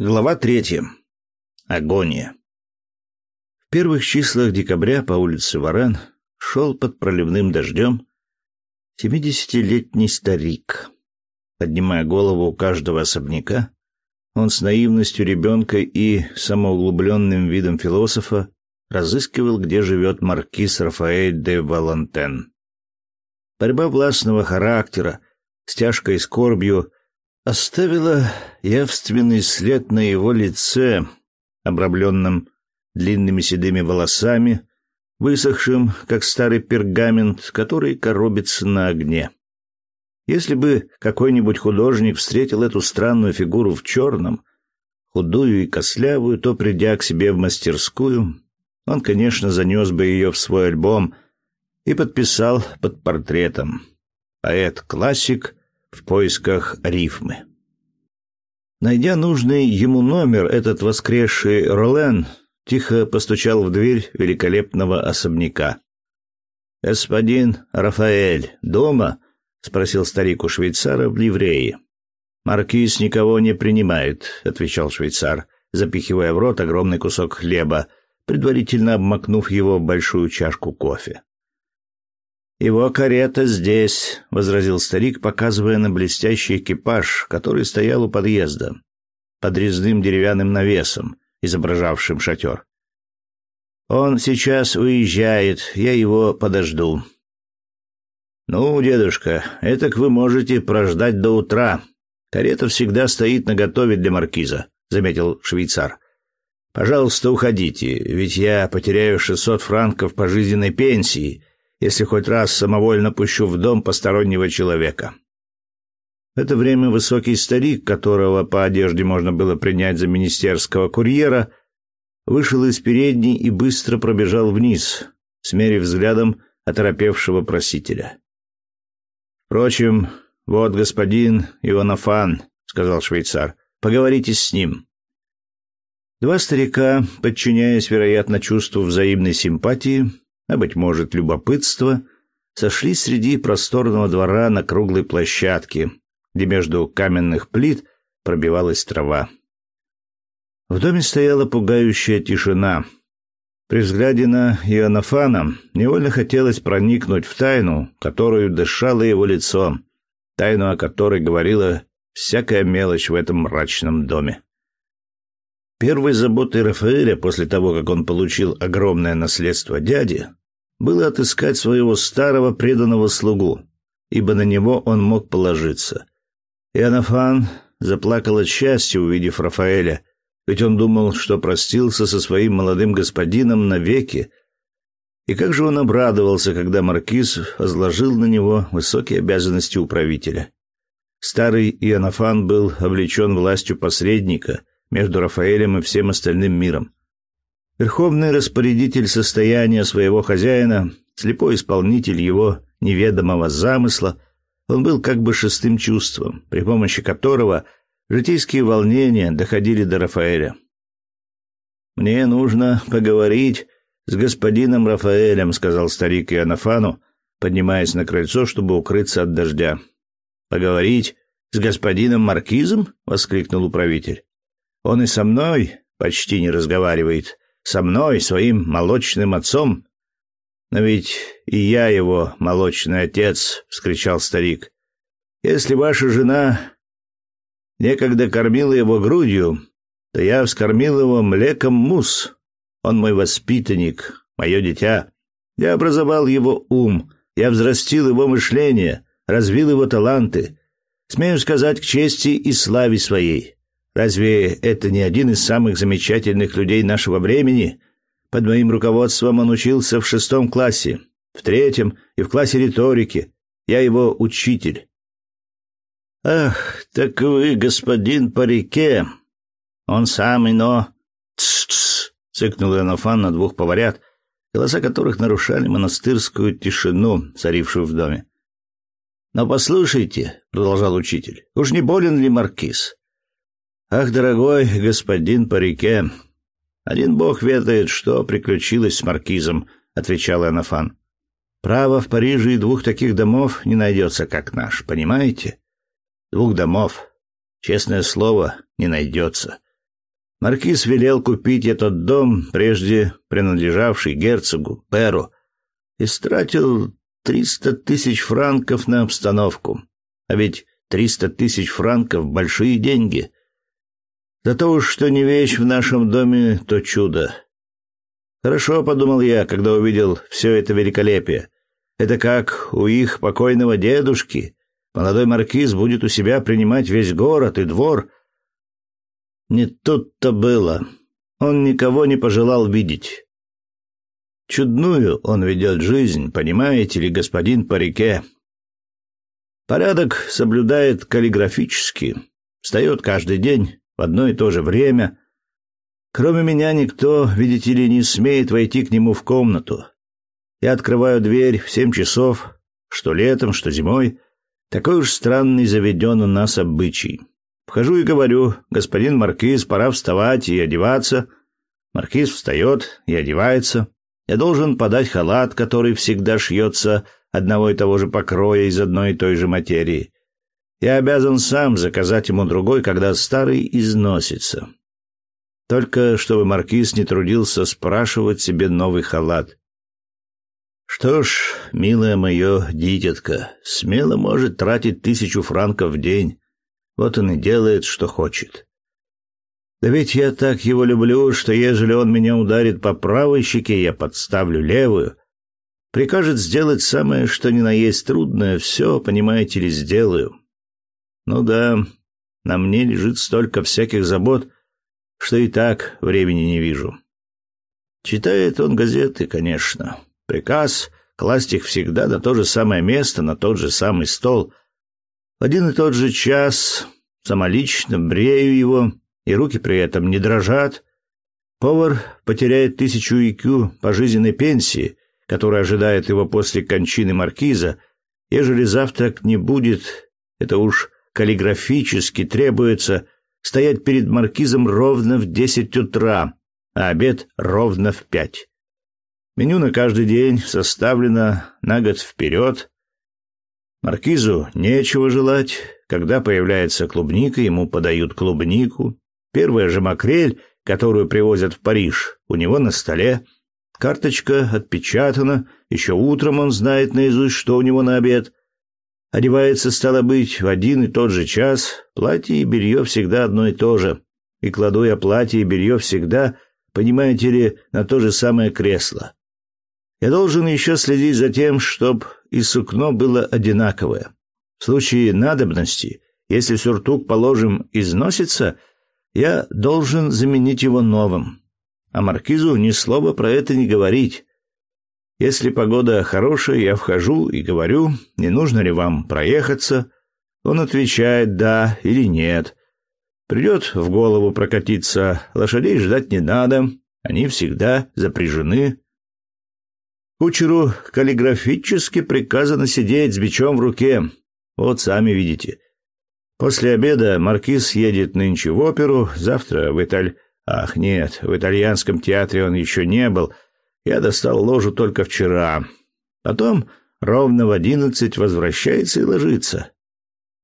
Глава третья. Агония. В первых числах декабря по улице Варен шел под проливным дождем семидесятилетний старик. Поднимая голову у каждого особняка, он с наивностью ребенка и самоуглубленным видом философа разыскивал, где живет маркиз Рафаэль де Валантен. Борьба властного характера с тяжкой скорбью оставила явственный след на его лице, обрамленном длинными седыми волосами, высохшим, как старый пергамент, который коробится на огне. Если бы какой-нибудь художник встретил эту странную фигуру в черном, худую и кослявую, то, придя к себе в мастерскую, он, конечно, занес бы ее в свой альбом и подписал под портретом. Поэт-классик в поисках рифмы. Найдя нужный ему номер, этот воскресший Ролен тихо постучал в дверь великолепного особняка. «Господин Рафаэль дома?» — спросил старик у швейцара в ливрее. «Маркиз никого не принимает», — отвечал швейцар, запихивая в рот огромный кусок хлеба, предварительно обмакнув его в большую чашку кофе. «Его карета здесь», — возразил старик, показывая на блестящий экипаж, который стоял у подъезда, под резным деревянным навесом, изображавшим шатер. «Он сейчас уезжает, я его подожду». «Ну, дедушка, этак вы можете прождать до утра. Карета всегда стоит наготове для маркиза», — заметил швейцар. «Пожалуйста, уходите, ведь я потеряю шестьсот франков пожизненной пенсии» если хоть раз самовольно пущу в дом постороннего человека. В это время высокий старик, которого по одежде можно было принять за министерского курьера, вышел из передней и быстро пробежал вниз, смерив взглядом оторопевшего просителя. «Впрочем, вот господин Иванофан», — сказал швейцар, — «поговорите с ним». Два старика, подчиняясь, вероятно, чувству взаимной симпатии, а, быть может, любопытство, сошлись среди просторного двора на круглой площадке, где между каменных плит пробивалась трава. В доме стояла пугающая тишина. При взгляде на Иоаннафана невольно хотелось проникнуть в тайну, которую дышало его лицо, тайну, о которой говорила всякая мелочь в этом мрачном доме. Первой заботой Рафаэля после того, как он получил огромное наследство дяди, было отыскать своего старого преданного слугу, ибо на него он мог положиться. И Анафан заплакал от счастья, увидев Рафаэля, ведь он думал, что простился со своим молодым господином навеки. И как же он обрадовался, когда маркиз возложил на него высокие обязанности управителя. Старый Иоаннафан был облечен властью посредника между Рафаэлем и всем остальным миром. Верховный распорядитель состояния своего хозяина, слепой исполнитель его неведомого замысла, он был как бы шестым чувством, при помощи которого житейские волнения доходили до Рафаэля. «Мне нужно поговорить с господином Рафаэлем», — сказал старик Иоаннафану, поднимаясь на крыльцо, чтобы укрыться от дождя. «Поговорить с господином Маркизом?» — воскликнул управитель. «Он и со мной почти не разговаривает со мной, своим молочным отцом. Но ведь и я его молочный отец, вскричал старик. Если ваша жена некогда кормила его грудью, то я вскормил его млеком мус. Он мой воспитанник, мое дитя. Я образовал его ум, я взрастил его мышление, развил его таланты. Смею сказать к чести и славе своей. Разве это не один из самых замечательных людей нашего времени? Под моим руководством он учился в шестом классе, в третьем и в классе риторики. Я его учитель. Ах, так вы, господин Парике. Он самый, но... Тс-тс, цыкнул Иоаннафан на двух поварят, голоса которых нарушали монастырскую тишину, царившую в доме. «Но послушайте», — продолжал учитель, — «уж не болен ли маркиз? Ах, дорогой господин Парике, один бог ведает, что приключилось с маркизом, отвечал Анафан. Право в Париже и двух таких домов не найдется, как наш, понимаете? Двух домов, честное слово, не найдется. Маркиз велел купить этот дом, прежде принадлежавший герцогу Перу, и стратил триста тысяч франков на обстановку. А ведь триста тысяч франков — большие деньги. За то что не вещь в нашем доме, то чудо. Хорошо, — подумал я, когда увидел все это великолепие. Это как у их покойного дедушки. Молодой маркиз будет у себя принимать весь город и двор — не тут-то было. Он никого не пожелал видеть. Чудную он ведет жизнь, понимаете ли, господин Парике. Порядок соблюдает каллиграфически. Встает каждый день в одно и то же время. Кроме меня никто, видите ли, не смеет войти к нему в комнату. Я открываю дверь в семь часов, что летом, что зимой. Такой уж странный заведен у нас обычай. Вхожу и говорю, господин маркиз, пора вставать и одеваться. Маркиз встает и одевается. Я должен подать халат, который всегда шьется одного и того же покроя из одной и той же материи. Я обязан сам заказать ему другой, когда старый износится. Только чтобы маркиз не трудился спрашивать себе новый халат. Что ж, милая мое дитятка, смело может тратить тысячу франков в день. Вот он и делает, что хочет. Да ведь я так его люблю, что ежели он меня ударит по правой щеке, я подставлю левую. Прикажет сделать самое, что ни на есть трудное, все, понимаете ли, сделаю. Ну да, на мне лежит столько всяких забот, что и так времени не вижу. Читает он газеты, конечно. Приказ класть их всегда на то же самое место, на тот же самый стол — в один и тот же час самолично брею его, и руки при этом не дрожат. Повар потеряет тысячу икю пожизненной пенсии, которая ожидает его после кончины маркиза, ежели завтрак не будет, это уж каллиграфически требуется стоять перед маркизом ровно в десять утра, а обед ровно в пять. Меню на каждый день составлено на год вперед, Маркизу нечего желать. Когда появляется клубника, ему подают клубнику. Первая же макрель, которую привозят в Париж, у него на столе. Карточка отпечатана. Еще утром он знает наизусть, что у него на обед. Одевается, стало быть, в один и тот же час. Платье и белье всегда одно и то же. И кладу я платье и белье всегда, понимаете ли, на то же самое кресло. Я должен еще следить за тем, чтоб и сукно было одинаковое. В случае надобности, если сюртук, положим, износится, я должен заменить его новым. А маркизу ни слова про это не говорить. Если погода хорошая, я вхожу и говорю, не нужно ли вам проехаться. Он отвечает «да» или «нет». Придет в голову прокатиться, лошадей ждать не надо, они всегда запряжены Кучеру каллиграфически приказано сидеть с бичом в руке. Вот сами видите. После обеда маркиз едет нынче в оперу, завтра в Италь... Ах, нет, в итальянском театре он еще не был. Я достал ложу только вчера. Потом ровно в одиннадцать возвращается и ложится.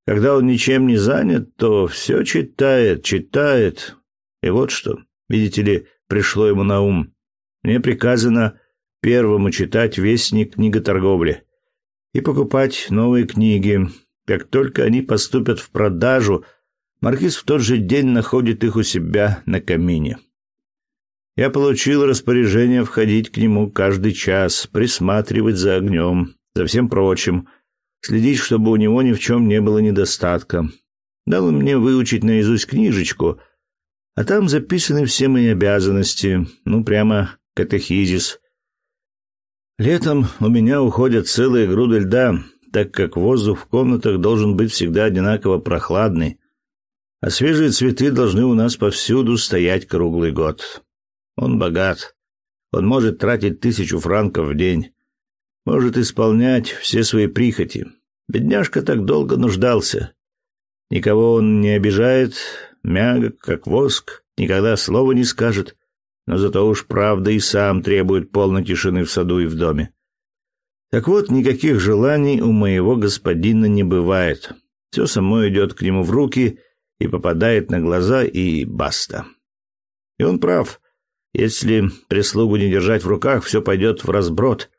Когда он ничем не занят, то все читает, читает. И вот что, видите ли, пришло ему на ум. Мне приказано первому читать вестник книготорговли и покупать новые книги. Как только они поступят в продажу, маркиз в тот же день находит их у себя на камине. Я получил распоряжение входить к нему каждый час, присматривать за огнем, за всем прочим, следить, чтобы у него ни в чем не было недостатка. Дал он мне выучить наизусть книжечку, а там записаны все мои обязанности, ну, прямо катехизис. Летом у меня уходят целые груды льда, так как воздух в комнатах должен быть всегда одинаково прохладный, а свежие цветы должны у нас повсюду стоять круглый год. Он богат. Он может тратить тысячу франков в день. Может исполнять все свои прихоти. Бедняжка так долго нуждался. Никого он не обижает, мягок, как воск, никогда слова не скажет но зато уж правда и сам требует полной тишины в саду и в доме. Так вот, никаких желаний у моего господина не бывает. Все само идет к нему в руки и попадает на глаза, и баста. И он прав. Если прислугу не держать в руках, все пойдет в разброд.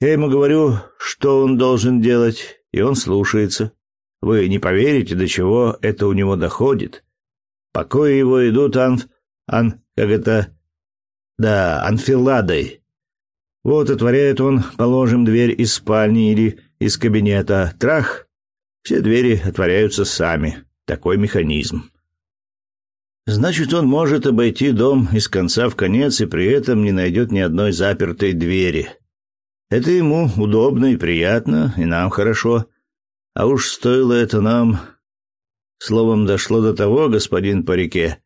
Я ему говорю, что он должен делать, и он слушается. Вы не поверите, до чего это у него доходит. Покои его идут ан... ан... как это... да, анфиладой. Вот отворяет он, положим, дверь из спальни или из кабинета. Трах! Все двери отворяются сами. Такой механизм. Значит, он может обойти дом из конца в конец и при этом не найдет ни одной запертой двери. Это ему удобно и приятно, и нам хорошо. А уж стоило это нам... Словом, дошло до того, господин по реке,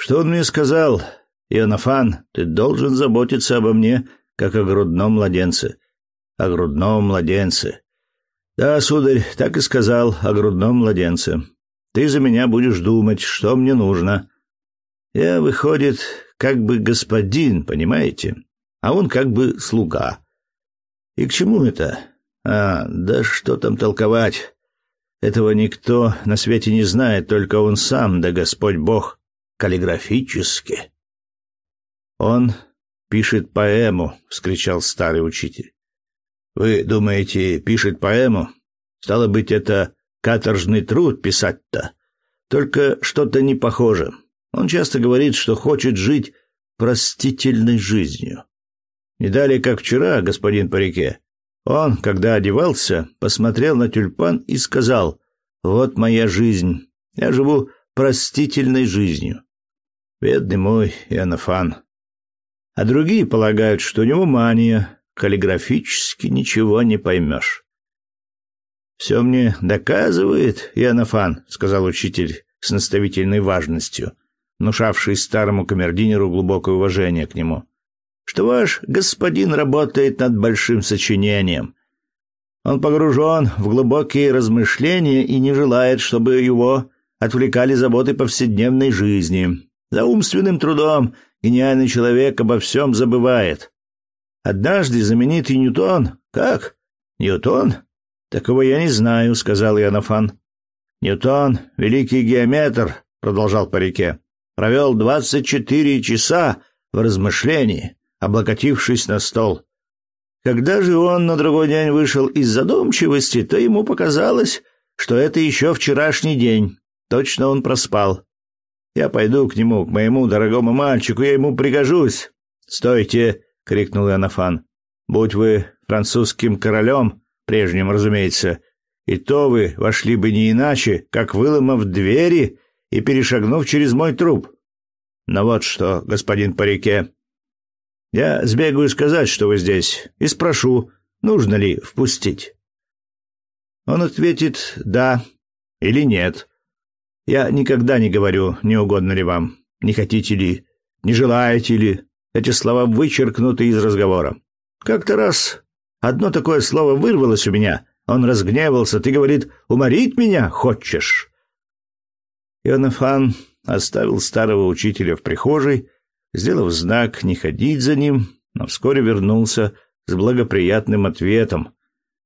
что он мне сказал, «Ионафан, ты должен заботиться обо мне, как о грудном младенце». О грудном младенце. Да, сударь, так и сказал, о грудном младенце. Ты за меня будешь думать, что мне нужно. Я, выходит, как бы господин, понимаете? А он как бы слуга. И к чему это? А, да что там толковать? Этого никто на свете не знает, только он сам, да Господь Бог, каллиграфически. Он пишет поэму, вскричал старый учитель. Вы думаете, пишет поэму? Стало быть, это Каторжный труд писать-то. Только что-то не похоже. Он часто говорит, что хочет жить простительной жизнью. Не далее, как вчера, господин по реке, он, когда одевался, посмотрел на тюльпан и сказал, «Вот моя жизнь. Я живу простительной жизнью». Бедный мой Иоаннафан. А другие полагают, что у него мания, каллиграфически ничего не поймешь. «Все мне доказывает, Иоаннафан», — сказал учитель с наставительной важностью, внушавший старому камердинеру глубокое уважение к нему, «что ваш господин работает над большим сочинением. Он погружен в глубокие размышления и не желает, чтобы его отвлекали заботы повседневной жизни. За умственным трудом гениальный человек обо всем забывает. Однажды знаменитый Ньютон... Как? Ньютон? Такого я не знаю, сказал Янофан. Ньютон, великий геометр, продолжал по реке, провел двадцать четыре часа в размышлении, облокотившись на стол. Когда же он на другой день вышел из задумчивости, то ему показалось, что это еще вчерашний день. Точно он проспал. Я пойду к нему, к моему дорогому мальчику, я ему пригожусь. Стойте, крикнул Янофан. Будь вы французским королем, прежним, разумеется, и то вы вошли бы не иначе, как выломав двери и перешагнув через мой труп. Но вот что, господин по реке, я сбегаю сказать, что вы здесь, и спрошу, нужно ли впустить. Он ответит «да» или «нет». Я никогда не говорю, не угодно ли вам, не хотите ли, не желаете ли. Эти слова вычеркнуты из разговора. Как-то раз Одно такое слово вырвалось у меня. Он разгневался. Ты, говорит, уморить меня хочешь? Ионафан оставил старого учителя в прихожей, сделав знак не ходить за ним, но вскоре вернулся с благоприятным ответом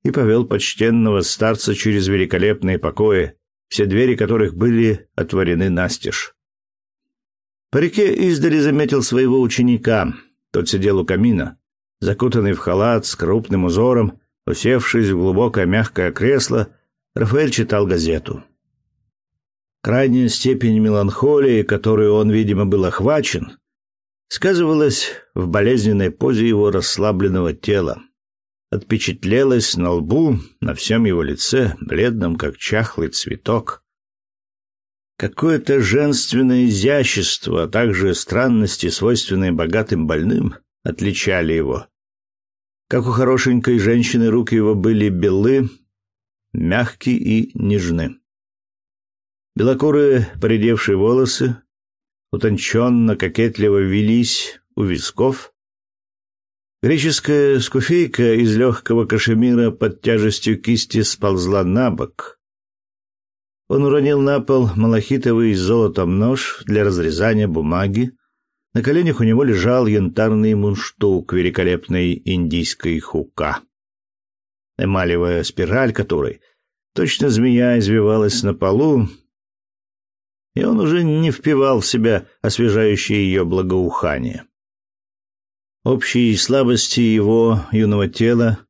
и повел почтенного старца через великолепные покои, все двери которых были отворены настежь. По реке издали заметил своего ученика. Тот сидел у камина закутанный в халат с крупным узором, усевшись в глубокое мягкое кресло, Рафаэль читал газету. Крайняя степень меланхолии, которой он, видимо, был охвачен, сказывалась в болезненной позе его расслабленного тела. Отпечатлелась на лбу, на всем его лице, бледном, как чахлый цветок. Какое-то женственное изящество, а также странности, свойственные богатым больным, отличали его. Как у хорошенькой женщины, руки его были белы, мягкие и нежны. Белокурые поредевшие волосы утонченно, кокетливо велись у висков. Греческая скуфейка из легкого кашемира под тяжестью кисти сползла на бок. Он уронил на пол малахитовый с золотом нож для разрезания бумаги, на коленях у него лежал янтарный мундштук великолепной индийской хука, эмалевая спираль которой, точно змея, извивалась на полу. и он уже не впивал в себя освежающее ее благоухание. Общие слабости его юного тела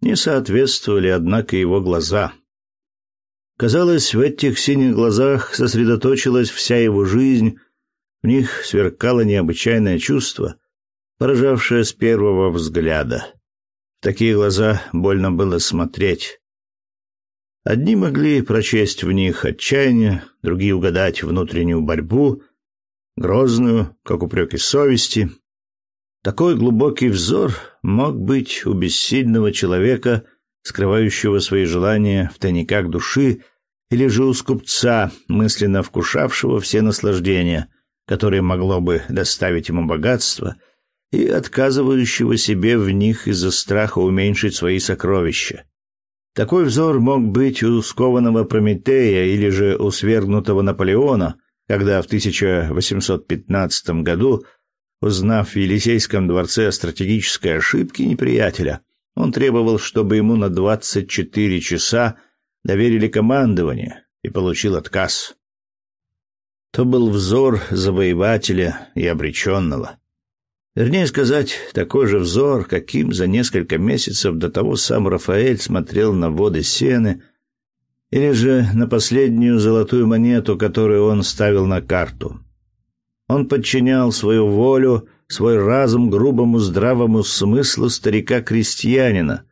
не соответствовали, однако, его глаза. Казалось, в этих синих глазах сосредоточилась вся его жизнь, в них сверкало необычайное чувство, поражавшее с первого взгляда. В такие глаза больно было смотреть. Одни могли прочесть в них отчаяние, другие угадать внутреннюю борьбу, грозную, как упреки совести. Такой глубокий взор мог быть у бессильного человека, скрывающего свои желания в тайниках души, или же у скупца, мысленно вкушавшего все наслаждения, которые могло бы доставить ему богатство, и отказывающего себе в них из-за страха уменьшить свои сокровища. Такой взор мог быть у скованного Прометея или же у свергнутого Наполеона, когда в 1815 году, узнав в Елисейском дворце о стратегической ошибке неприятеля, он требовал, чтобы ему на 24 часа доверили командование и получил отказ. То был взор завоевателя и обреченного. Вернее сказать, такой же взор, каким за несколько месяцев до того сам Рафаэль смотрел на воды Сены, или же на последнюю золотую монету, которую он ставил на карту. Он подчинял свою волю, свой разум грубому здравому смыслу старика-крестьянина,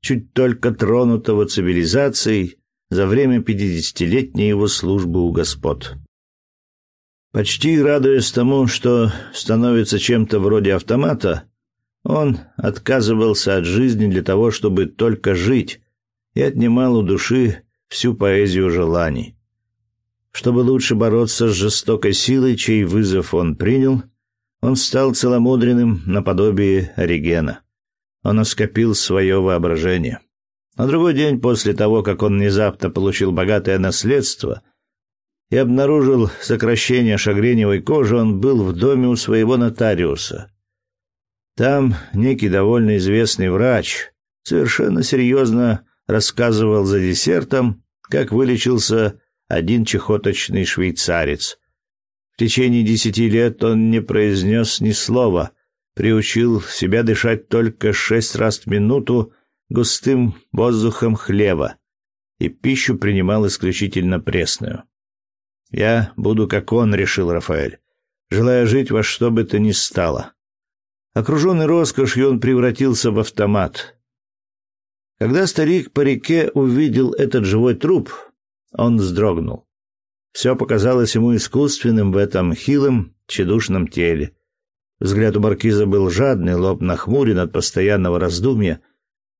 чуть только тронутого цивилизацией за время пятидесятилетней его службы у господ. Почти радуясь тому, что становится чем-то вроде автомата, он отказывался от жизни для того, чтобы только жить, и отнимал у души всю поэзию желаний. Чтобы лучше бороться с жестокой силой, чей вызов он принял, он стал целомудренным наподобие Оригена. Он оскопил свое воображение. На другой день после того, как он внезапно получил богатое наследство — и обнаружил сокращение шагреневой кожи, он был в доме у своего нотариуса. Там некий довольно известный врач совершенно серьезно рассказывал за десертом, как вылечился один чехоточный швейцарец. В течение десяти лет он не произнес ни слова, приучил себя дышать только шесть раз в минуту густым воздухом хлева и пищу принимал исключительно пресную. Я буду как он, решил Рафаэль, желая жить во что бы то ни стало. Окруженный роскошью, он превратился в автомат. Когда старик по реке увидел этот живой труп, он вздрогнул. Все показалось ему искусственным в этом хилом, тщедушном теле. Взгляд у маркиза был жадный, лоб нахмурен от постоянного раздумья,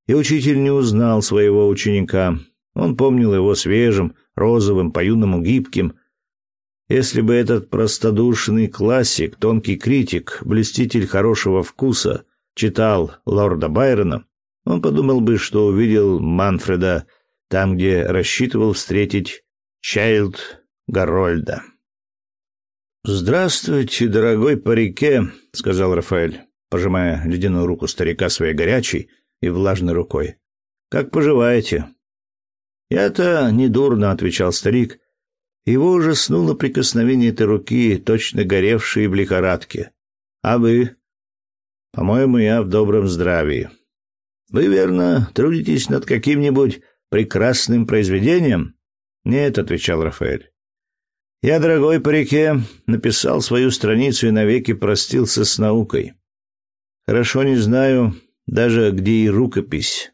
и учитель не узнал своего ученика. Он помнил его свежим, розовым, по-юному гибким, если бы этот простодушный классик, тонкий критик, блеститель хорошего вкуса читал лорда Байрона, он подумал бы, что увидел Манфреда там, где рассчитывал встретить Чайлд Гарольда. «Здравствуйте, дорогой парике», — сказал Рафаэль, пожимая ледяную руку старика своей горячей и влажной рукой. «Как поживаете?» «Я-то недурно», — отвечал старик, его ужаснуло прикосновение этой руки, точно горевшей в лихорадке. «А вы?» «По-моему, я в добром здравии». «Вы, верно, трудитесь над каким-нибудь прекрасным произведением?» «Нет», — отвечал Рафаэль. «Я, дорогой по реке, написал свою страницу и навеки простился с наукой. Хорошо не знаю даже, где и рукопись.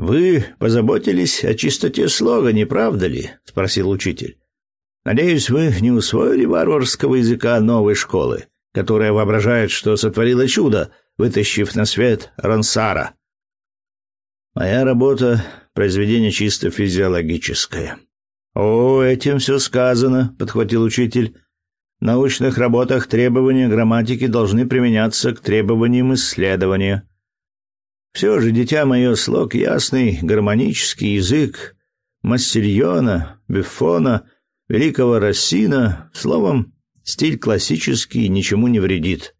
Вы позаботились о чистоте слога, не правда ли? спросил учитель. Надеюсь, вы не усвоили варварского языка новой школы, которая воображает, что сотворила чудо, вытащив на свет Рансара. Моя работа произведение чисто физиологическое. О, этим все сказано, подхватил учитель. В научных работах требования грамматики должны применяться к требованиям исследования. Все же, дитя мое, слог ясный, гармонический язык Массильона, Бефона, великого Рассина, словом, стиль классический ничему не вредит.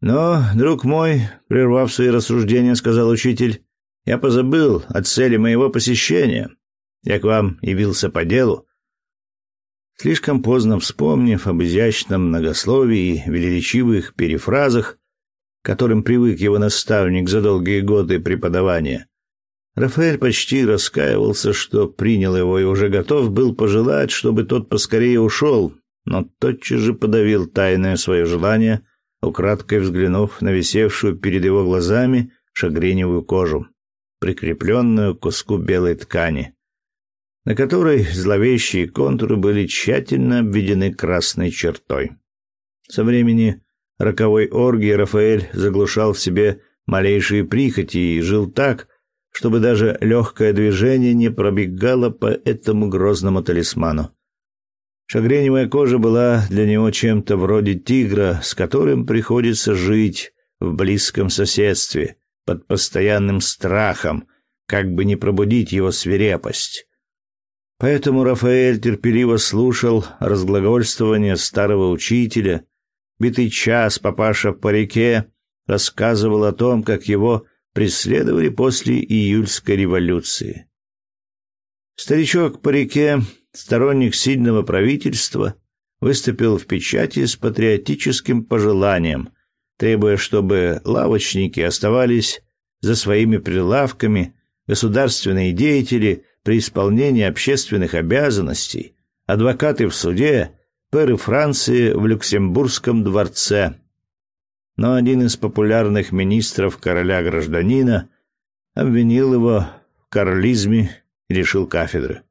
Но, друг мой, прервав свои рассуждения, сказал учитель, я позабыл о цели моего посещения. Я к вам явился по делу. Слишком поздно вспомнив об изящном многословии и величивых перефразах, которым привык его наставник за долгие годы преподавания, Рафаэль почти раскаивался, что принял его и уже готов был пожелать, чтобы тот поскорее ушел, но тотчас же подавил тайное свое желание, украдкой взглянув на висевшую перед его глазами шагреневую кожу, прикрепленную к куску белой ткани, на которой зловещие контуры были тщательно обведены красной чертой. Со времени роковой оргии Рафаэль заглушал в себе малейшие прихоти и жил так, чтобы даже легкое движение не пробегало по этому грозному талисману. Шагреневая кожа была для него чем-то вроде тигра, с которым приходится жить в близком соседстве, под постоянным страхом, как бы не пробудить его свирепость. Поэтому Рафаэль терпеливо слушал разглагольствование старого учителя. Битый час папаша по реке рассказывал о том, как его преследовали после июльской революции. Старичок по реке, сторонник сильного правительства, выступил в печати с патриотическим пожеланием, требуя, чтобы лавочники оставались за своими прилавками, государственные деятели при исполнении общественных обязанностей, адвокаты в суде, пэры Франции в Люксембургском дворце но один из популярных министров короля-гражданина обвинил его в карлизме и лишил кафедры.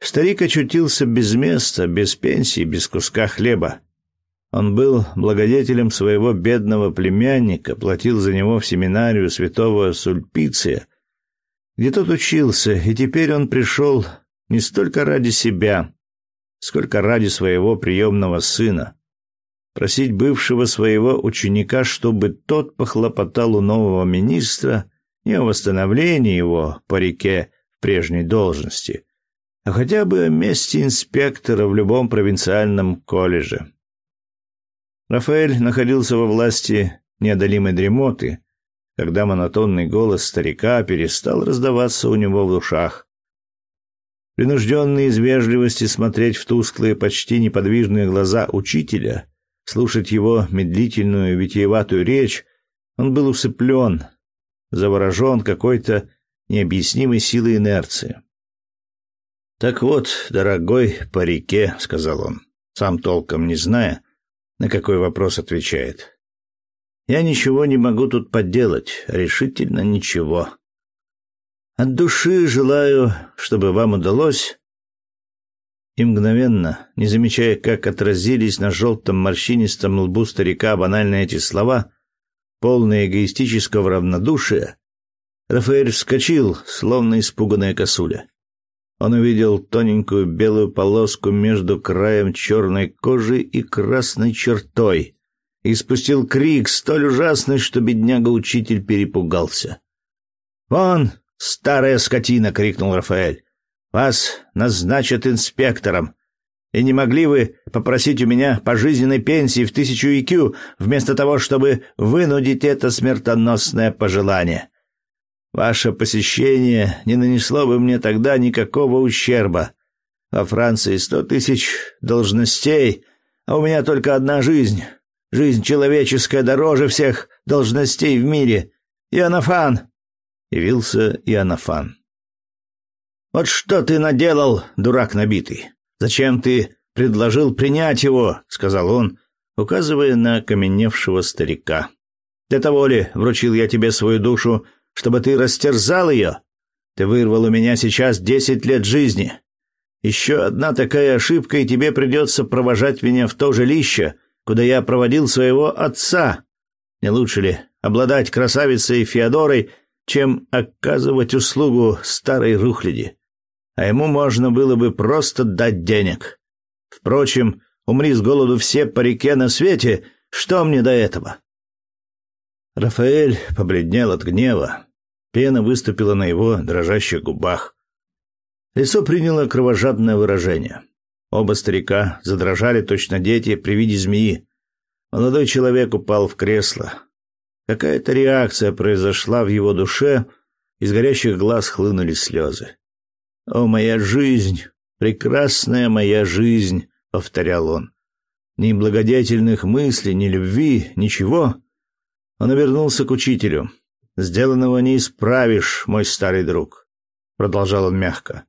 Старик очутился без места, без пенсии, без куска хлеба. Он был благодетелем своего бедного племянника, платил за него в семинарию святого Сульпиция, где тот учился, и теперь он пришел не столько ради себя, сколько ради своего приемного сына просить бывшего своего ученика, чтобы тот похлопотал у нового министра не о восстановлении его по реке в прежней должности, а хотя бы о месте инспектора в любом провинциальном колледже. Рафаэль находился во власти неодолимой дремоты, когда монотонный голос старика перестал раздаваться у него в ушах. Принужденный из вежливости смотреть в тусклые, почти неподвижные глаза учителя, Слушать его медлительную, витиеватую речь, он был усыплен, заворожен какой-то необъяснимой силой инерции. «Так вот, дорогой по реке», — сказал он, сам толком не зная, на какой вопрос отвечает. «Я ничего не могу тут подделать, решительно ничего. От души желаю, чтобы вам удалось и мгновенно, не замечая, как отразились на желтом морщинистом лбу старика банальные эти слова, полные эгоистического равнодушия, Рафаэль вскочил, словно испуганная косуля. Он увидел тоненькую белую полоску между краем черной кожи и красной чертой и спустил крик, столь ужасный, что бедняга-учитель перепугался. «Вон, старая скотина!» — крикнул Рафаэль. Вас назначат инспектором. И не могли вы попросить у меня пожизненной пенсии в тысячу икю, вместо того, чтобы вынудить это смертоносное пожелание? Ваше посещение не нанесло бы мне тогда никакого ущерба. Во Франции сто тысяч должностей, а у меня только одна жизнь. Жизнь человеческая дороже всех должностей в мире. Иоаннафан!» Явился Иоаннафан. Вот что ты наделал, дурак набитый? Зачем ты предложил принять его, сказал он, указывая на окаменевшего старика. Для того ли вручил я тебе свою душу, чтобы ты растерзал ее? Ты вырвал у меня сейчас десять лет жизни. Еще одна такая ошибка, и тебе придется провожать меня в то жилище, куда я проводил своего отца. Не лучше ли обладать красавицей Феодорой, чем оказывать услугу старой рухляди? а ему можно было бы просто дать денег. Впрочем, умри с голоду все по реке на свете, что мне до этого? Рафаэль побледнел от гнева. Пена выступила на его дрожащих губах. Лицо приняло кровожадное выражение. Оба старика задрожали точно дети при виде змеи. Молодой человек упал в кресло. Какая-то реакция произошла в его душе, из горящих глаз хлынули слезы. О, моя жизнь, Прекрасная моя жизнь, повторял он. Ни благодетельных мыслей, ни любви, ничего. Он обернулся к учителю. Сделанного не исправишь, мой старый друг, продолжал он мягко.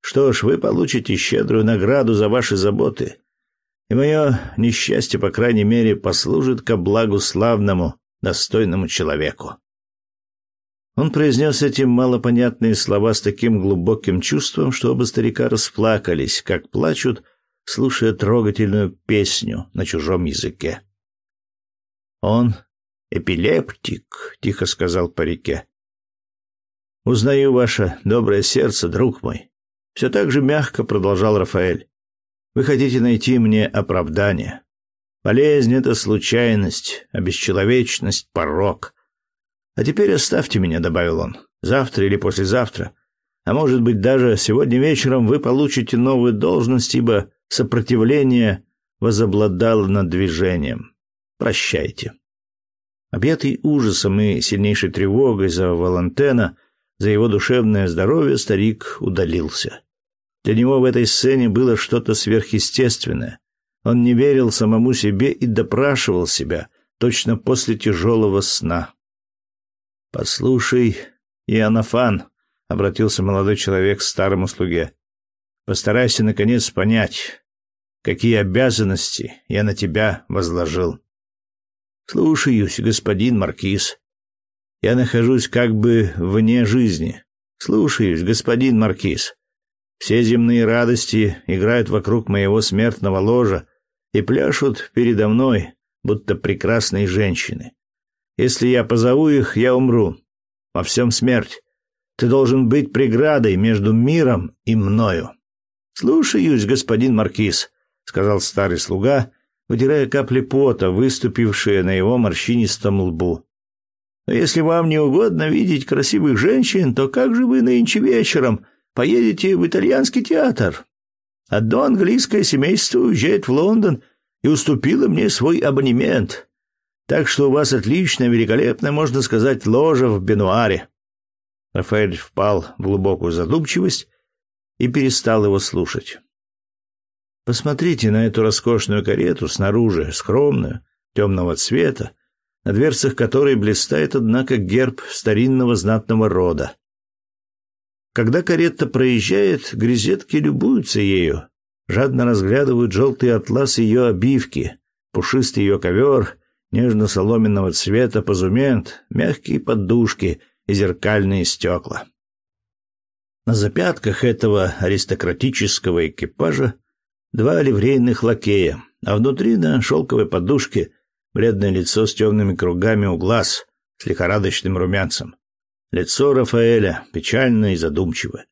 Что ж, вы получите щедрую награду за ваши заботы. И мое несчастье, по крайней мере, послужит ко благу славному, достойному человеку. Он произнес эти малопонятные слова с таким глубоким чувством, что оба старика расплакались, как плачут, слушая трогательную песню на чужом языке. Он эпилептик, тихо сказал парике. Узнаю ваше доброе сердце, друг мой. Все так же мягко продолжал Рафаэль. Вы хотите найти мне оправдание. Болезнь это случайность, а бесчеловечность порок. А теперь оставьте меня, добавил он. Завтра или послезавтра, а может быть даже сегодня вечером вы получите новую должность, ибо сопротивление возобладало над движением. Прощайте. Объятый ужасом и сильнейшей тревогой за Валентена, за его душевное здоровье, старик удалился. Для него в этой сцене было что-то сверхъестественное. Он не верил самому себе и допрашивал себя, точно после тяжелого сна. «Послушай, Иоаннафан», — обратился молодой человек к старому слуге, — «постарайся, наконец, понять, какие обязанности я на тебя возложил». «Слушаюсь, господин маркиз. Я нахожусь как бы вне жизни. Слушаюсь, господин маркиз. Все земные радости играют вокруг моего смертного ложа и пляшут передо мной, будто прекрасные женщины. Если я позову их, я умру. Во всем смерть. Ты должен быть преградой между миром и мною. Слушаюсь, господин маркиз, сказал старый слуга, вытирая капли пота, выступившие на его морщинистом лбу. Но если вам не угодно видеть красивых женщин, то как же вы нынче вечером поедете в итальянский театр? Одно английское семейство уезжает в Лондон и уступило мне свой абонемент. Так что у вас отличная, великолепная, можно сказать, ложа в бенуаре. Рафаэль впал в глубокую задумчивость и перестал его слушать. Посмотрите на эту роскошную карету снаружи, скромную, темного цвета, на дверцах которой блистает, однако, герб старинного знатного рода. Когда карета проезжает, грезетки любуются ею, жадно разглядывают желтый атлас ее обивки, пушистый ее ковер, нежно-соломенного цвета позумент, мягкие подушки и зеркальные стекла. На запятках этого аристократического экипажа два ливрейных лакея, а внутри на шелковой подушке бледное лицо с темными кругами у глаз, с лихорадочным румянцем. Лицо Рафаэля печальное и задумчивое.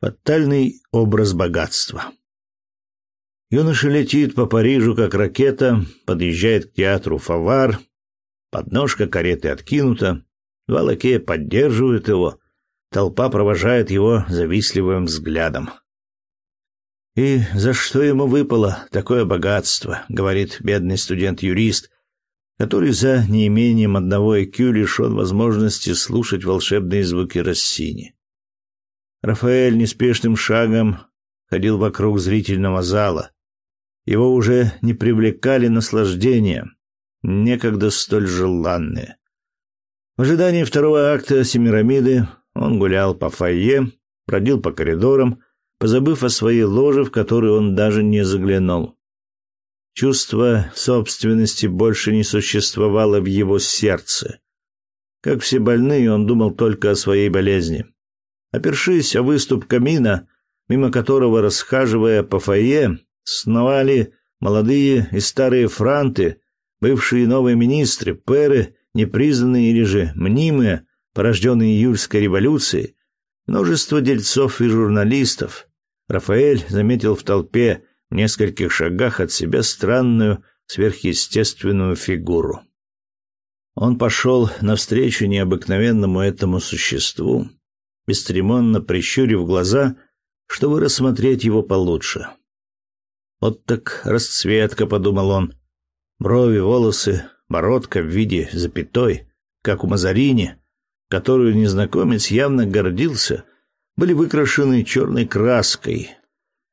Фатальный образ богатства. Юноша летит по Парижу, как ракета, подъезжает к театру «Фавар», подножка кареты откинута, два лакея поддерживают его, толпа провожает его завистливым взглядом. «И за что ему выпало такое богатство?» — говорит бедный студент-юрист, который за неимением одного IQ лишен возможности слушать волшебные звуки Россини. Рафаэль неспешным шагом ходил вокруг зрительного зала, его уже не привлекали наслаждения, некогда столь желанные. В ожидании второго акта Семирамиды он гулял по фойе, бродил по коридорам, позабыв о своей ложе, в которую он даже не заглянул. Чувство собственности больше не существовало в его сердце. Как все больные, он думал только о своей болезни. Опершись о выступ камина, мимо которого, расхаживая по фойе, сновали молодые и старые франты, бывшие новые министры, перы, непризнанные или же мнимые, порожденные июльской революцией, множество дельцов и журналистов. Рафаэль заметил в толпе в нескольких шагах от себя странную сверхъестественную фигуру. Он пошел навстречу необыкновенному этому существу, бесцеремонно прищурив глаза, чтобы рассмотреть его получше. Вот так расцветка, подумал он. Брови, волосы, бородка в виде запятой, как у Мазарини, которую незнакомец явно гордился, были выкрашены черной краской.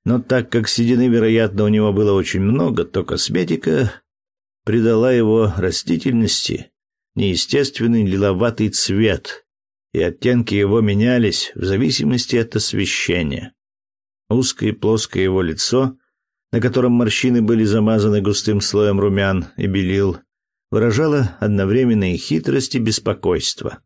Но так как седины, вероятно, у него было очень много, то косметика придала его растительности неестественный лиловатый цвет, и оттенки его менялись в зависимости от освещения. Узкое и плоское его лицо, на котором морщины были замазаны густым слоем румян и белил, выражало одновременно и хитрость, и беспокойство.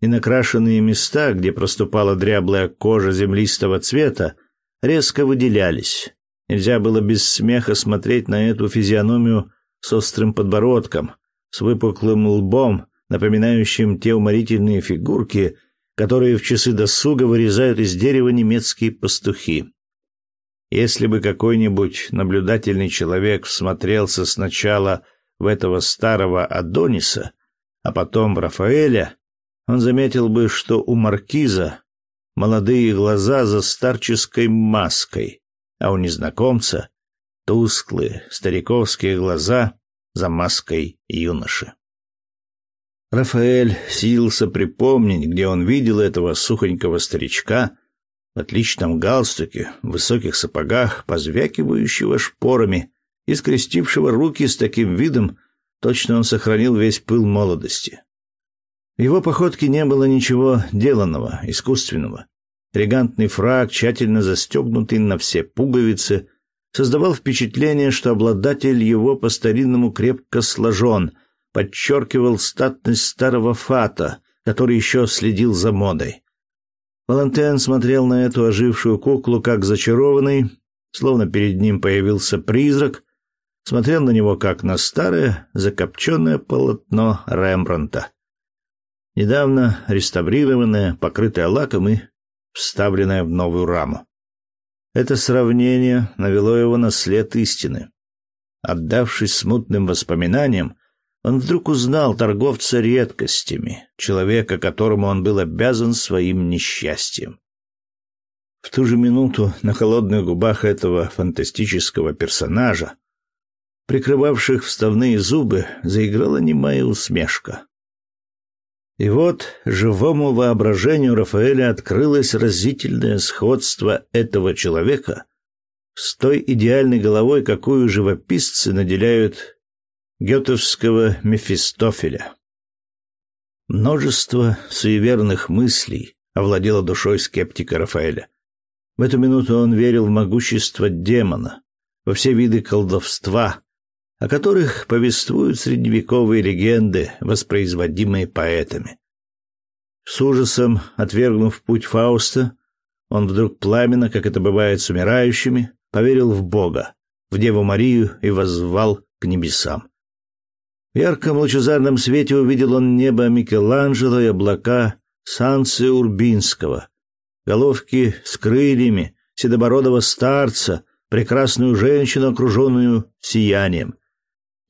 И накрашенные места, где проступала дряблая кожа землистого цвета, резко выделялись. Нельзя было без смеха смотреть на эту физиономию с острым подбородком, с выпуклым лбом, напоминающим те уморительные фигурки, которые в часы досуга вырезают из дерева немецкие пастухи. Если бы какой-нибудь наблюдательный человек всмотрелся сначала в этого старого Адониса, а потом в Рафаэля, он заметил бы, что у маркиза молодые глаза за старческой маской, а у незнакомца тусклые стариковские глаза за маской юноши. Рафаэль силился припомнить, где он видел этого сухонького старичка в отличном галстуке, в высоких сапогах, позвякивающего шпорами и скрестившего руки с таким видом, точно он сохранил весь пыл молодости. В его походке не было ничего деланного, искусственного. Элегантный фраг, тщательно застегнутый на все пуговицы, создавал впечатление, что обладатель его по-старинному крепко сложен, подчеркивал статность старого фата, который еще следил за модой. Валентен смотрел на эту ожившую куклу как зачарованный, словно перед ним появился призрак, смотрел на него как на старое закопченное полотно Рембрандта. Недавно реставрированное, покрытое лаком и вставленное в новую раму. Это сравнение навело его на след истины. Отдавшись смутным воспоминаниям, он вдруг узнал торговца редкостями, человека, которому он был обязан своим несчастьем. В ту же минуту на холодных губах этого фантастического персонажа, прикрывавших вставные зубы, заиграла немая усмешка. И вот живому воображению Рафаэля открылось разительное сходство этого человека с той идеальной головой, какую живописцы наделяют гетовского Мефистофеля. Множество суеверных мыслей овладело душой скептика Рафаэля. В эту минуту он верил в могущество демона, во все виды колдовства, о которых повествуют средневековые легенды, воспроизводимые поэтами. С ужасом отвергнув путь Фауста, он вдруг пламенно, как это бывает с умирающими, поверил в Бога, в Деву Марию и воззвал к небесам. В ярком лучезарном свете увидел он небо Микеланджело и облака Санцы Урбинского, головки с крыльями седобородого старца, прекрасную женщину, окруженную сиянием,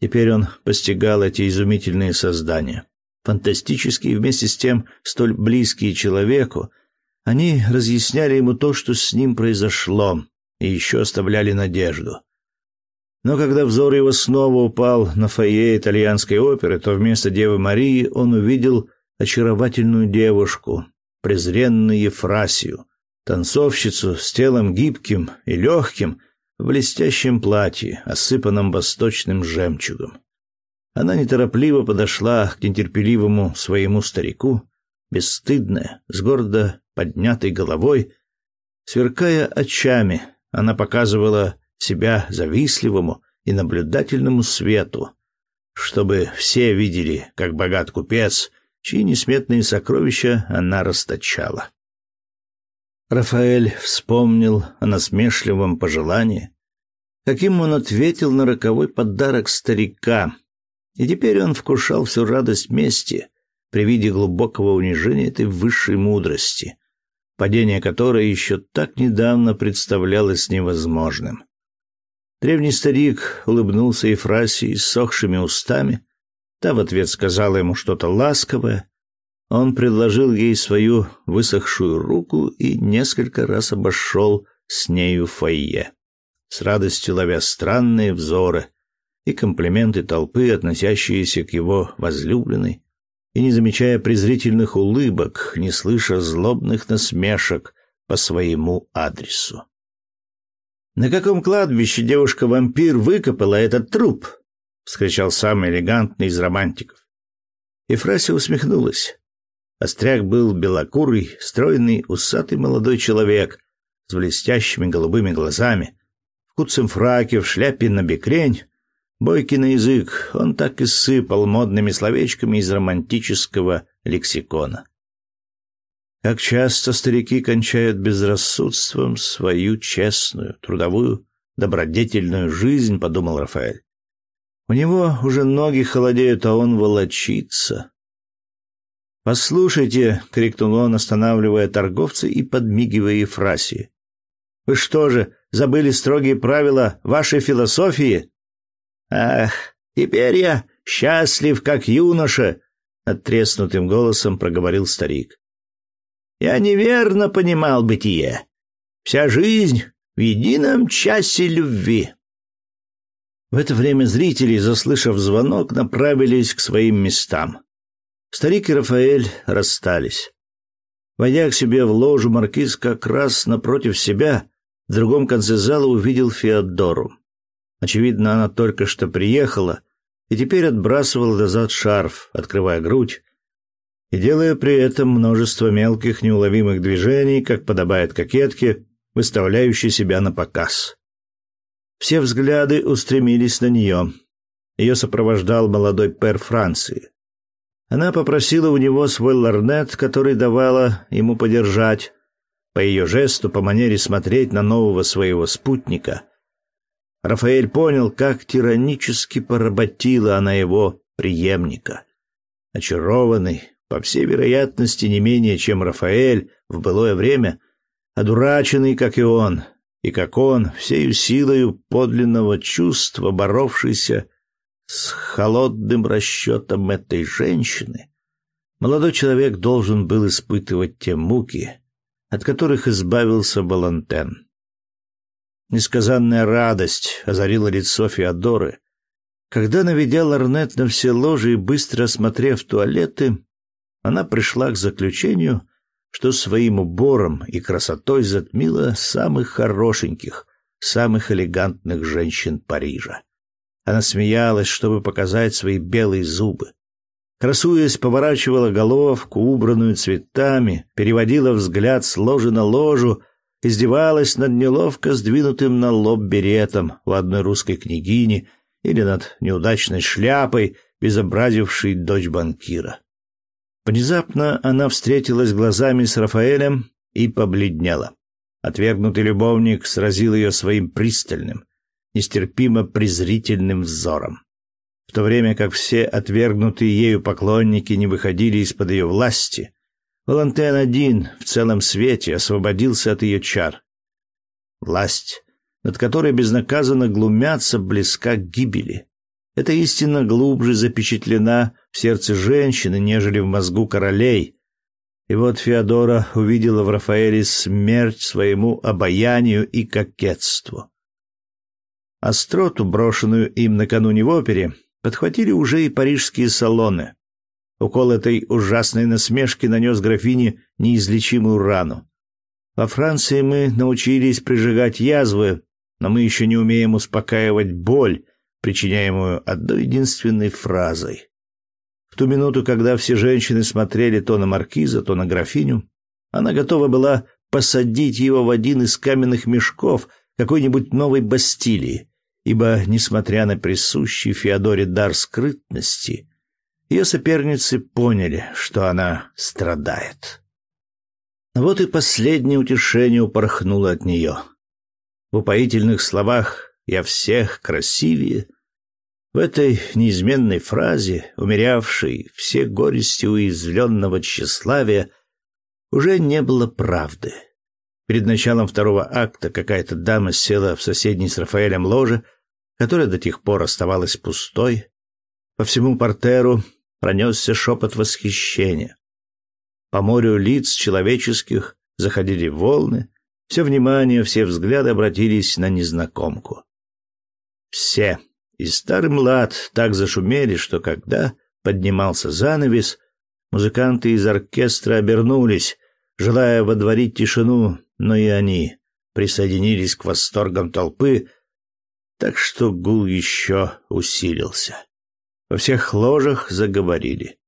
Теперь он постигал эти изумительные создания. Фантастические вместе с тем столь близкие человеку, они разъясняли ему то, что с ним произошло, и еще оставляли надежду. Но когда взор его снова упал на фойе итальянской оперы, то вместо Девы Марии он увидел очаровательную девушку, презренную Ефрасию, танцовщицу с телом гибким и легким, в блестящем платье, осыпанном восточным жемчугом. Она неторопливо подошла к нетерпеливому своему старику, бесстыдная, с гордо поднятой головой, сверкая очами, она показывала себя завистливому и наблюдательному свету, чтобы все видели, как богат купец, чьи несметные сокровища она расточала. Рафаэль вспомнил о насмешливом пожелании, каким он ответил на роковой подарок старика, и теперь он вкушал всю радость мести при виде глубокого унижения этой высшей мудрости, падение которой еще так недавно представлялось невозможным. Древний старик улыбнулся Ефрасии сохшими устами, та в ответ сказала ему что-то ласковое, он предложил ей свою высохшую руку и несколько раз обошел с нею фойе, с радостью ловя странные взоры и комплименты толпы, относящиеся к его возлюбленной, и не замечая презрительных улыбок, не слыша злобных насмешек, по своему адресу. «На каком кладбище девушка-вампир выкопала этот труп?» — вскричал самый элегантный из романтиков. Ефрасия усмехнулась. Остряк был белокурый, стройный, усатый молодой человек с блестящими голубыми глазами, в куцем фраке, в шляпе на бекрень, бойкий на язык, он так и сыпал модными словечками из романтического лексикона. Как часто старики кончают безрассудством свою честную, трудовую, добродетельную жизнь, подумал Рафаэль. У него уже ноги холодеют, а он волочится. «Послушайте», — крикнул он, останавливая торговца и подмигивая Ефрасии. «Вы что же, забыли строгие правила вашей философии?» «Ах, теперь я счастлив, как юноша», — оттреснутым голосом проговорил старик. «Я неверно понимал бытие. Вся жизнь в едином часе любви». В это время зрители, заслышав звонок, направились к своим местам. Старик и Рафаэль расстались. Войдя к себе в ложу, маркиз как раз напротив себя, в другом конце зала увидел Феодору. Очевидно, она только что приехала и теперь отбрасывала назад шарф, открывая грудь, и делая при этом множество мелких неуловимых движений, как подобает кокетке, выставляющей себя на показ. Все взгляды устремились на нее. Ее сопровождал молодой пэр Франции. Она попросила у него свой ларнет, который давала ему подержать. По ее жесту, по манере смотреть на нового своего спутника, Рафаэль понял, как тиранически поработила она его преемника. Очарованный, по всей вероятности, не менее, чем Рафаэль в былое время, одураченный, как и он, и как он, всею силою подлинного чувства, боровшийся с холодным расчетом этой женщины, молодой человек должен был испытывать те муки, от которых избавился Балантен. Несказанная радость озарила лицо Феодоры, когда, наведя ларнет на все ложи и быстро осмотрев туалеты, она пришла к заключению, что своим убором и красотой затмила самых хорошеньких, самых элегантных женщин Парижа. Она смеялась, чтобы показать свои белые зубы. Красуясь, поворачивала головку, убранную цветами, переводила взгляд с ложи на ложу, издевалась над неловко сдвинутым на лоб беретом у одной русской княгини или над неудачной шляпой, безобразившей дочь банкира. Внезапно она встретилась глазами с Рафаэлем и побледнела. Отвергнутый любовник сразил ее своим пристальным, нестерпимо презрительным взором. В то время как все отвергнутые ею поклонники не выходили из-под ее власти, Валентин один в целом свете освободился от ее чар. Власть, над которой безнаказанно глумятся, близка к гибели. Эта истина глубже запечатлена в сердце женщины, нежели в мозгу королей. И вот Феодора увидела в Рафаэле смерть своему обаянию и кокетству. Остроту, брошенную им накануне в опере, подхватили уже и парижские салоны. Укол этой ужасной насмешки нанес графине неизлечимую рану. Во Франции мы научились прижигать язвы, но мы еще не умеем успокаивать боль, причиняемую одной единственной фразой. В ту минуту, когда все женщины смотрели то на маркиза, то на графиню, она готова была посадить его в один из каменных мешков какой-нибудь новой Бастилии, ибо, несмотря на присущий Феодоре дар скрытности, ее соперницы поняли, что она страдает. Вот и последнее утешение упорхнуло от нее. В упоительных словах я всех красивее. В этой неизменной фразе, умерявшей все горести уязвленного тщеславия, уже не было правды. Перед началом второго акта какая-то дама села в соседней с Рафаэлем ложе, которая до тех пор оставалась пустой. По всему портеру пронесся шепот восхищения. По морю лиц человеческих заходили волны, все внимание, все взгляды обратились на незнакомку. Все, и старый млад, так зашумели, что когда поднимался занавес, музыканты из оркестра обернулись, желая водворить тишину, но и они присоединились к восторгам толпы, так что гул еще усилился. Во всех ложах заговорили.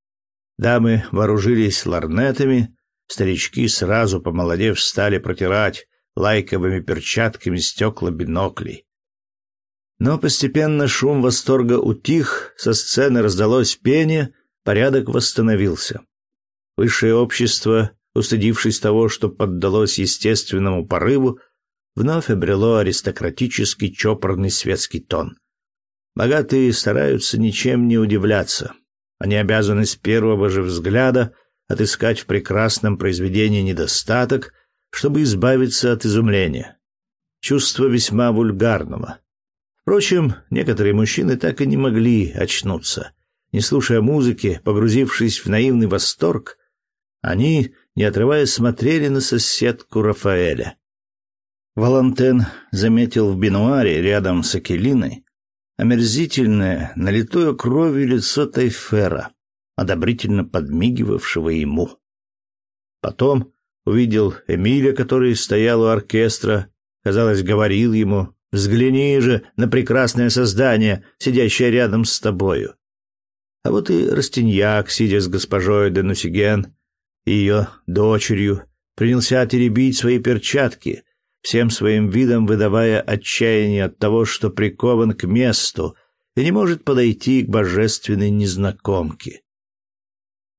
Дамы вооружились ларнетами, старички, сразу помолодев, стали протирать лайковыми перчатками стекла биноклей. Но постепенно шум восторга утих, со сцены раздалось пение, порядок восстановился. Высшее общество, устыдившись того, что поддалось естественному порыву, вновь обрело аристократический чопорный светский тон. Богатые стараются ничем не удивляться. Они обязаны с первого же взгляда отыскать в прекрасном произведении недостаток, чтобы избавиться от изумления. Чувство весьма вульгарного. Впрочем, некоторые мужчины так и не могли очнуться. Не слушая музыки, погрузившись в наивный восторг, они, не отрываясь, смотрели на соседку Рафаэля. Валантен заметил в бинуаре рядом с Акелиной омерзительное, налитое кровью лицо Тайфера, одобрительно подмигивавшего ему. Потом увидел Эмиля, который стоял у оркестра, казалось, говорил ему «Взгляни же на прекрасное создание, сидящее рядом с тобою». А вот и Растиньяк, сидя с госпожой де Нусиген ее дочерью, принялся теребить свои перчатки — всем своим видом выдавая отчаяние от того, что прикован к месту и не может подойти к божественной незнакомке.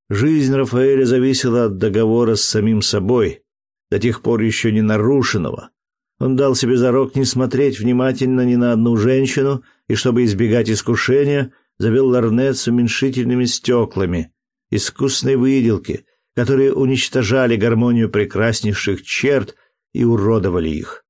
Жизнь Рафаэля зависела от договора с самим собой, до тех пор еще не нарушенного. Он дал себе зарок не смотреть внимательно ни на одну женщину, и чтобы избегать искушения, завел ларнет с уменьшительными стеклами, искусной выделки, которые уничтожали гармонию прекраснейших черт и уродовали их.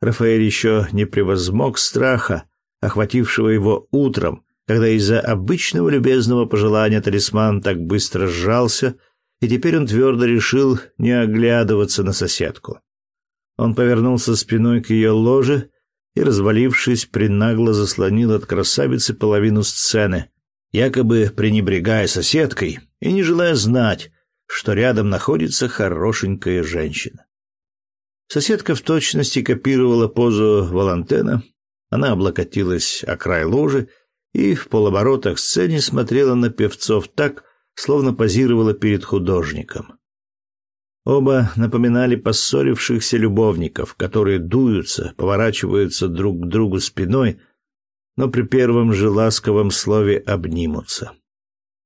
Рафаэль еще не превозмог страха, охватившего его утром, когда из-за обычного любезного пожелания талисман так быстро сжался, и теперь он твердо решил не оглядываться на соседку. Он повернулся спиной к ее ложе и, развалившись, принагло заслонил от красавицы половину сцены, якобы пренебрегая соседкой и не желая знать, что рядом находится хорошенькая женщина. Соседка в точности копировала позу Валантена. Она облокотилась о край ложи и в полоборота к сцене смотрела на певцов так, словно позировала перед художником. Оба напоминали поссорившихся любовников, которые дуются, поворачиваются друг к другу спиной, но при первом же ласковом слове обнимутся.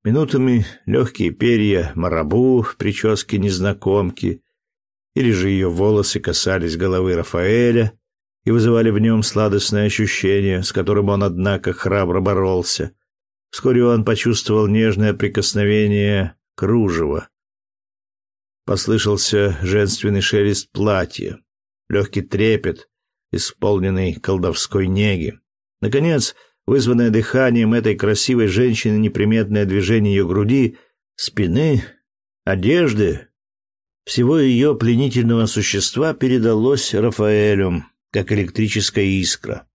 Минутами легкие перья марабу в прическе незнакомки, или же ее волосы касались головы Рафаэля и вызывали в нем сладостное ощущение, с которым он, однако, храбро боролся. Вскоре он почувствовал нежное прикосновение кружева. Послышался женственный шелест платья, легкий трепет, исполненный колдовской неги. Наконец, вызванное дыханием этой красивой женщины неприметное движение ее груди, спины, одежды, всего ее пленительного существа передалось Рафаэлю, как электрическая искра.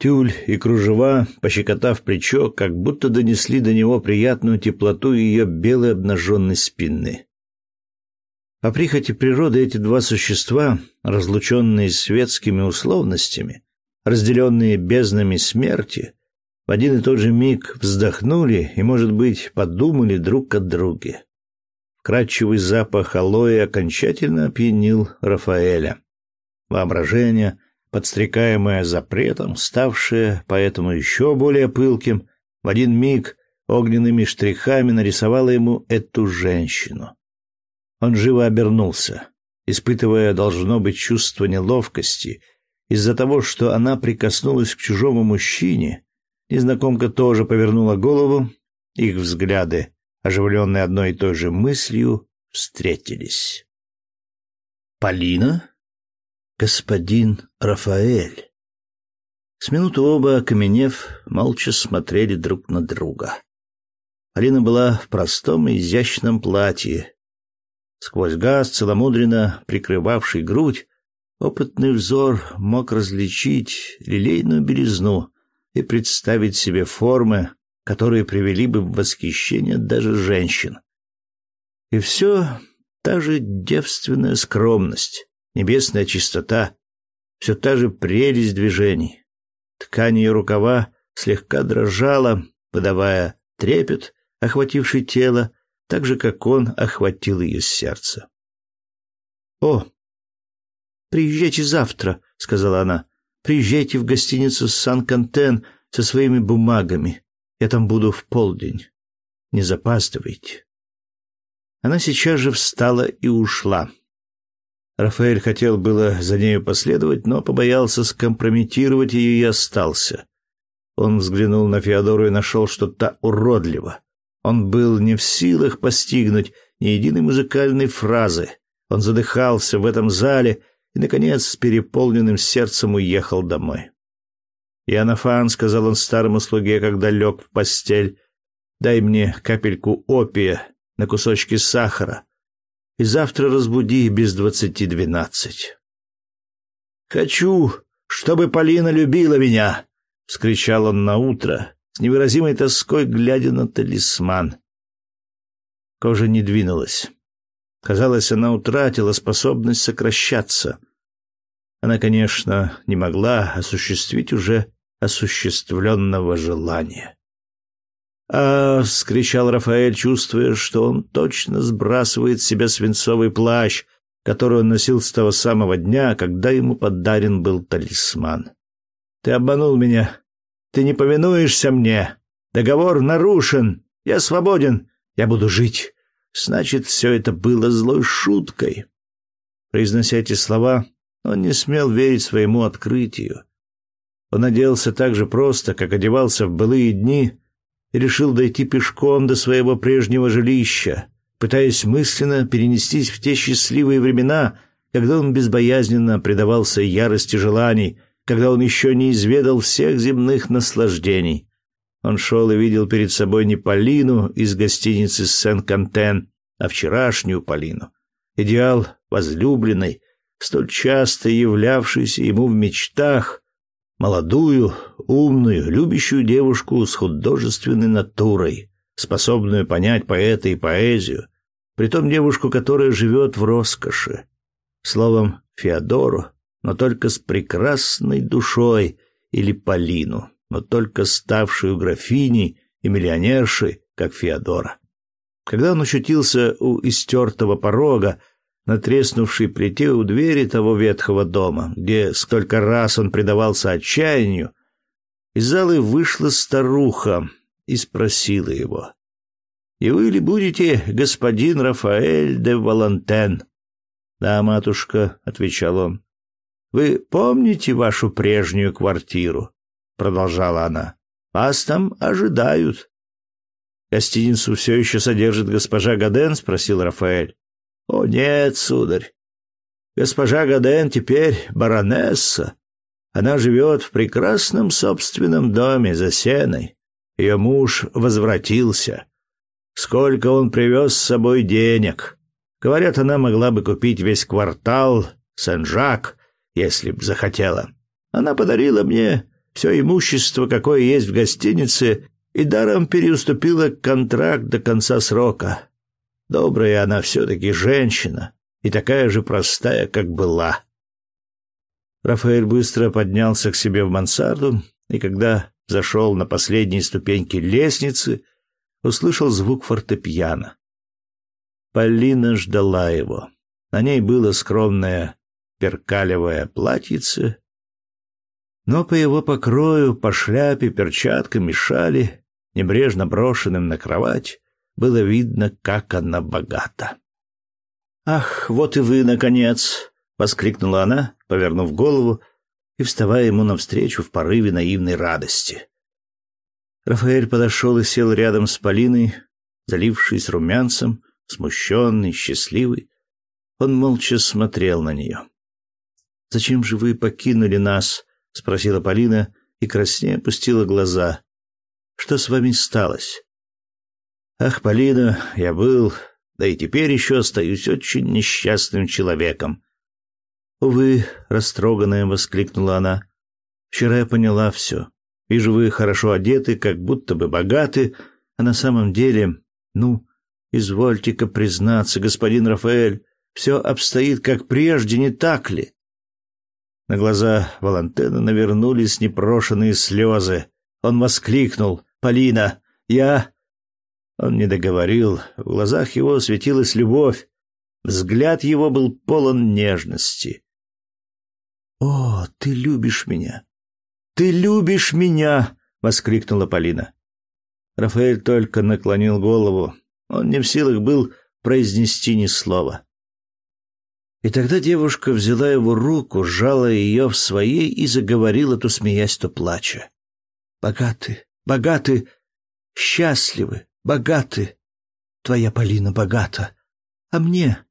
Тюль и кружева, пощекотав плечо, как будто донесли до него приятную теплоту ее белой обнаженной спины. По прихоти природы эти два существа, разлученные светскими условностями, разделенные безднами смерти, в один и тот же миг вздохнули и, может быть, подумали друг о друге. Кратчевый запах алоэ окончательно опьянил Рафаэля. Воображение, подстрекаемое запретом, ставшее поэтому еще более пылким, в один миг огненными штрихами нарисовало ему эту женщину. Он живо обернулся, испытывая, должно быть, чувство неловкости из-за того, что она прикоснулась к чужому мужчине. Незнакомка тоже повернула голову, их взгляды оживленные одной и той же мыслью, встретились. «Полина? Господин Рафаэль?» С минуты оба, окаменев, молча смотрели друг на друга. Полина была в простом и изящном платье. Сквозь газ, целомудренно прикрывавший грудь, опытный взор мог различить лилейную белизну и представить себе формы, которые привели бы в восхищение даже женщин. И все та же девственная скромность, небесная чистота, все та же прелесть движений. Ткань ее рукава слегка дрожала, выдавая трепет, охвативший тело, так же, как он охватил ее сердце. «О, приезжайте завтра», — сказала она. «Приезжайте в гостиницу Сан-Кантен со своими бумагами. Я там буду в полдень. Не запаздывайте». Она сейчас же встала и ушла. Рафаэль хотел было за нею последовать, но побоялся скомпрометировать ее и остался. Он взглянул на Феодору и нашел что-то уродливо. Он был не в силах постигнуть ни единой музыкальной фразы. Он задыхался в этом зале и, наконец, с переполненным сердцем уехал домой. «Иоаннафан», — сказал он старому слуге, когда лег в постель, — «дай мне капельку опия на кусочки сахара, и завтра разбуди без двадцати двенадцать». «Хочу, чтобы Полина любила меня!» — вскричал он на утро, с невыразимой тоской глядя на талисман. Кожа не двинулась. Казалось, она утратила способность сокращаться. Она, конечно, не могла осуществить уже осуществленного желания. «А!» — вскричал Рафаэль, чувствуя, что он точно сбрасывает с себя свинцовый плащ, который он носил с того самого дня, когда ему подарен был талисман. Ты обманул меня. Ты не повинуешься мне. Договор нарушен. Я свободен. Я буду жить. Значит, все это было злой шуткой. Произнося эти слова, он не смел верить своему открытию. Он оделся так же просто, как одевался в былые дни, и решил дойти пешком до своего прежнего жилища, пытаясь мысленно перенестись в те счастливые времена, когда он безбоязненно предавался ярости желаний, когда он еще не изведал всех земных наслаждений. Он шел и видел перед собой не Полину из гостиницы Сен-Кантен, а вчерашнюю Полину. Идеал возлюбленной, столь часто являвшийся ему в мечтах, молодую, умную, любящую девушку с художественной натурой, способную понять поэта и поэзию, притом девушку, которая живет в роскоши. Словом, Феодору, но только с прекрасной душой, или Полину, но только ставшую графиней и миллионершей, как Феодора. Когда он очутился у истертого порога, на треснувшей плите у двери того ветхого дома, где столько раз он предавался отчаянию, из залы вышла старуха и спросила его. «И вы ли будете господин Рафаэль де Валантен?» «Да, матушка», — отвечал он. Вы помните вашу прежнюю квартиру? продолжала она. Вас там ожидают. Гостиницу все еще содержит госпожа Гаден, спросил Рафаэль. О нет, сударь. Госпожа Гаден теперь баронесса. Она живет в прекрасном собственном доме за сеной. Ее муж возвратился. Сколько он привез с собой денег. Говорят, она могла бы купить весь квартал Сен-Жак если б захотела. Она подарила мне все имущество, какое есть в гостинице, и даром переуступила контракт до конца срока. Добрая она все-таки женщина, и такая же простая, как была. Рафаэль быстро поднялся к себе в мансарду, и когда зашел на последние ступеньки лестницы, услышал звук фортепиано. Полина ждала его. На ней было скромное перкалевое платьице, но по его покрою, по шляпе, перчаткам и шали, небрежно брошенным на кровать, было видно, как она богата. «Ах, вот и вы, наконец!» — воскликнула она, повернув голову и вставая ему навстречу в порыве наивной радости. Рафаэль подошел и сел рядом с Полиной, залившись румянцем, смущенный, счастливый. Он молча смотрел на нее. Зачем же вы покинули нас? спросила Полина и краснея опустила глаза. Что с вами сталось? Ах, Полина, я был, да и теперь еще остаюсь очень несчастным человеком. Увы, растроганная воскликнула она. Вчера я поняла все. Вижу, вы хорошо одеты, как будто бы богаты, а на самом деле, ну, Извольте-ка признаться, господин Рафаэль, все обстоит как прежде, не так ли? На глаза Валентина навернулись непрошенные слезы. Он воскликнул: "Полина, я Он не договорил, в глазах его светилась любовь. Взгляд его был полон нежности. "О, ты любишь меня. Ты любишь меня!" воскликнула Полина. Рафаэль только наклонил голову. Он не в силах был произнести ни слова. И тогда девушка взяла его руку, сжала ее в своей и заговорила, то смеясь, то плача. «Богаты, богаты, счастливы, богаты. Твоя Полина богата. А мне,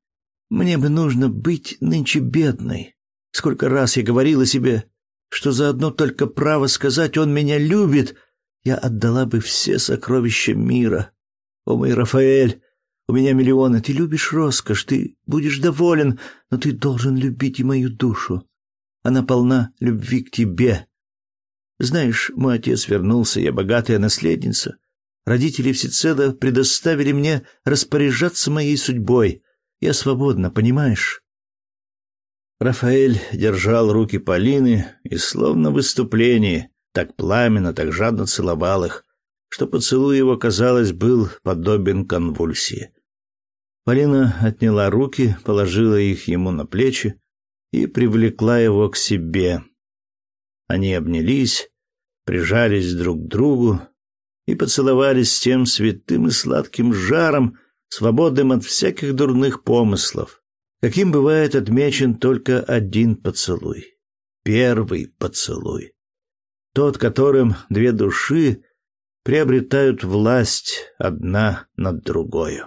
мне бы нужно быть нынче бедной. Сколько раз я говорила себе, что за одно только право сказать «он меня любит», я отдала бы все сокровища мира. О, мой Рафаэль, у меня миллионы, ты любишь роскошь, ты будешь доволен, но ты должен любить и мою душу. Она полна любви к тебе. Знаешь, мой отец вернулся, я богатая наследница. Родители всецело предоставили мне распоряжаться моей судьбой. Я свободна, понимаешь? Рафаэль держал руки Полины и словно в выступлении, так пламенно, так жадно целовал их, что поцелуй его, казалось, был подобен конвульсии. Полина отняла руки, положила их ему на плечи и привлекла его к себе. Они обнялись, прижались друг к другу и поцеловались с тем святым и сладким жаром, свободным от всяких дурных помыслов, каким бывает отмечен только один поцелуй. Первый поцелуй. Тот, которым две души приобретают власть одна над другой.